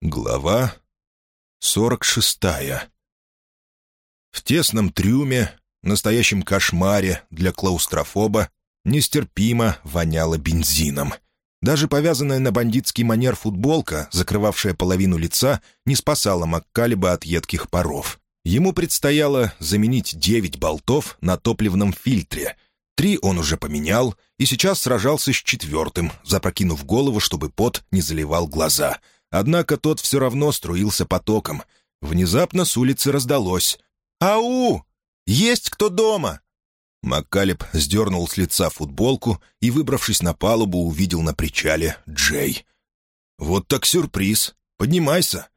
Глава сорок шестая. В тесном трюме, настоящем кошмаре для клаустрофоба, нестерпимо воняло бензином. Даже повязанная на бандитский манер футболка, закрывавшая половину лица, не спасала Маккалиба от едких паров. Ему предстояло заменить девять болтов на топливном фильтре. Три он уже поменял и сейчас сражался с четвертым, запрокинув голову, чтобы пот не заливал глаза — Однако тот все равно струился потоком. Внезапно с улицы раздалось. «Ау! Есть кто дома?» Маккалеб сдернул с лица футболку и, выбравшись на палубу, увидел на причале Джей. «Вот так сюрприз. Поднимайся.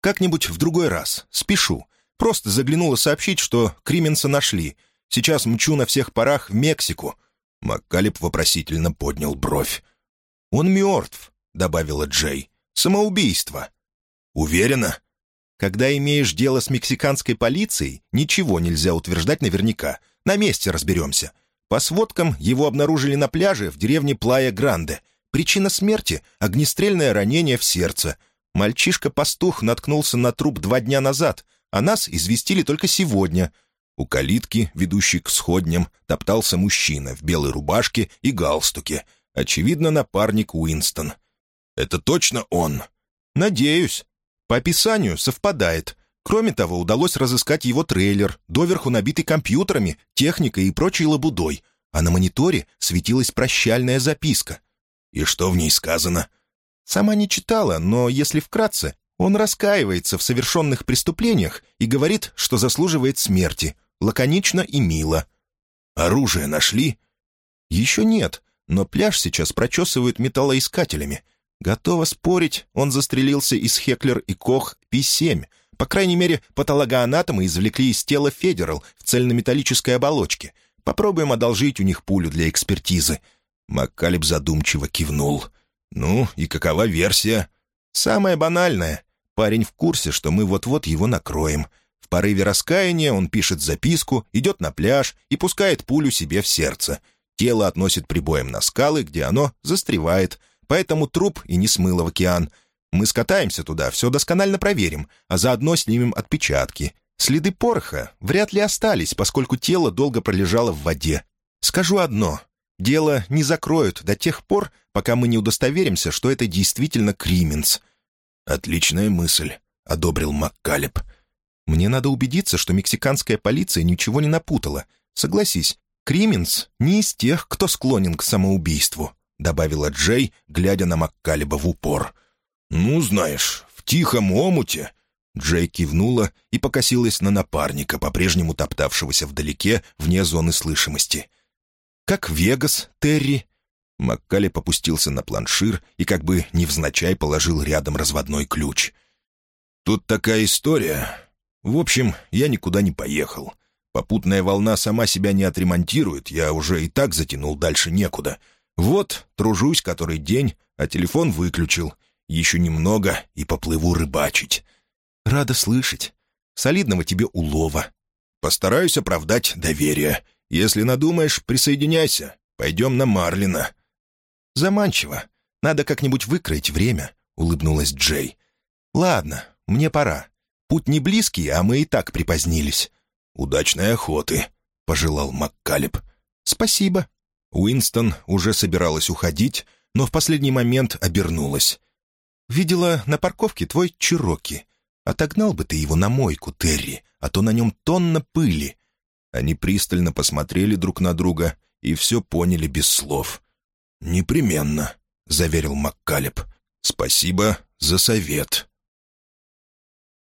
Как-нибудь в другой раз. Спешу. Просто заглянула сообщить, что Крименса нашли. Сейчас мчу на всех парах в Мексику». Маккалеб вопросительно поднял бровь. «Он мертв», — добавила Джей. Самоубийство. Уверена? Когда имеешь дело с мексиканской полицией, ничего нельзя утверждать наверняка. На месте разберемся. По сводкам, его обнаружили на пляже в деревне Плая-Гранде. Причина смерти — огнестрельное ранение в сердце. Мальчишка-пастух наткнулся на труп два дня назад, а нас известили только сегодня. У калитки, ведущей к сходням, топтался мужчина в белой рубашке и галстуке. Очевидно, напарник Уинстон. Это точно он?» «Надеюсь. По описанию совпадает. Кроме того, удалось разыскать его трейлер, доверху набитый компьютерами, техникой и прочей лабудой, а на мониторе светилась прощальная записка. И что в ней сказано? Сама не читала, но, если вкратце, он раскаивается в совершенных преступлениях и говорит, что заслуживает смерти, лаконично и мило. «Оружие нашли?» «Еще нет, но пляж сейчас прочесывают металлоискателями. Готова спорить, он застрелился из Хеклер и Кох Пи-7. По крайней мере, патологоанатомы извлекли из тела Федерал в цельнометаллической оболочке. Попробуем одолжить у них пулю для экспертизы». Маккалеб задумчиво кивнул. «Ну, и какова версия?» «Самая банальная. Парень в курсе, что мы вот-вот его накроем. В порыве раскаяния он пишет записку, идет на пляж и пускает пулю себе в сердце. Тело относит прибоем на скалы, где оно застревает — Поэтому труп и не смыло в океан. Мы скатаемся туда, все досконально проверим, а заодно снимем отпечатки. Следы пороха вряд ли остались, поскольку тело долго пролежало в воде. Скажу одно. Дело не закроют до тех пор, пока мы не удостоверимся, что это действительно Крименс. «Отличная мысль», — одобрил Маккалеб. «Мне надо убедиться, что мексиканская полиция ничего не напутала. Согласись, Крименс не из тех, кто склонен к самоубийству». — добавила Джей, глядя на Маккалеба в упор. «Ну, знаешь, в тихом омуте...» Джей кивнула и покосилась на напарника, по-прежнему топтавшегося вдалеке, вне зоны слышимости. «Как Вегас, Терри?» Маккали попустился на планшир и как бы невзначай положил рядом разводной ключ. «Тут такая история. В общем, я никуда не поехал. Попутная волна сама себя не отремонтирует, я уже и так затянул дальше некуда. Вот, тружусь который день, а телефон выключил. Еще немного и поплыву рыбачить. Рада слышать. Солидного тебе улова. Постараюсь оправдать доверие. Если надумаешь, присоединяйся. Пойдем на Марлина». «Заманчиво. Надо как-нибудь выкроить время», — улыбнулась Джей. «Ладно, мне пора. Путь не близкий, а мы и так припозднились». «Удачной охоты», — пожелал Маккалеб. «Спасибо», Уинстон уже собиралась уходить, но в последний момент обернулась. «Видела на парковке твой Чироки. Отогнал бы ты его на мойку, Терри, а то на нем тонна пыли». Они пристально посмотрели друг на друга и все поняли без слов. «Непременно», — заверил Маккалеб. «Спасибо за совет».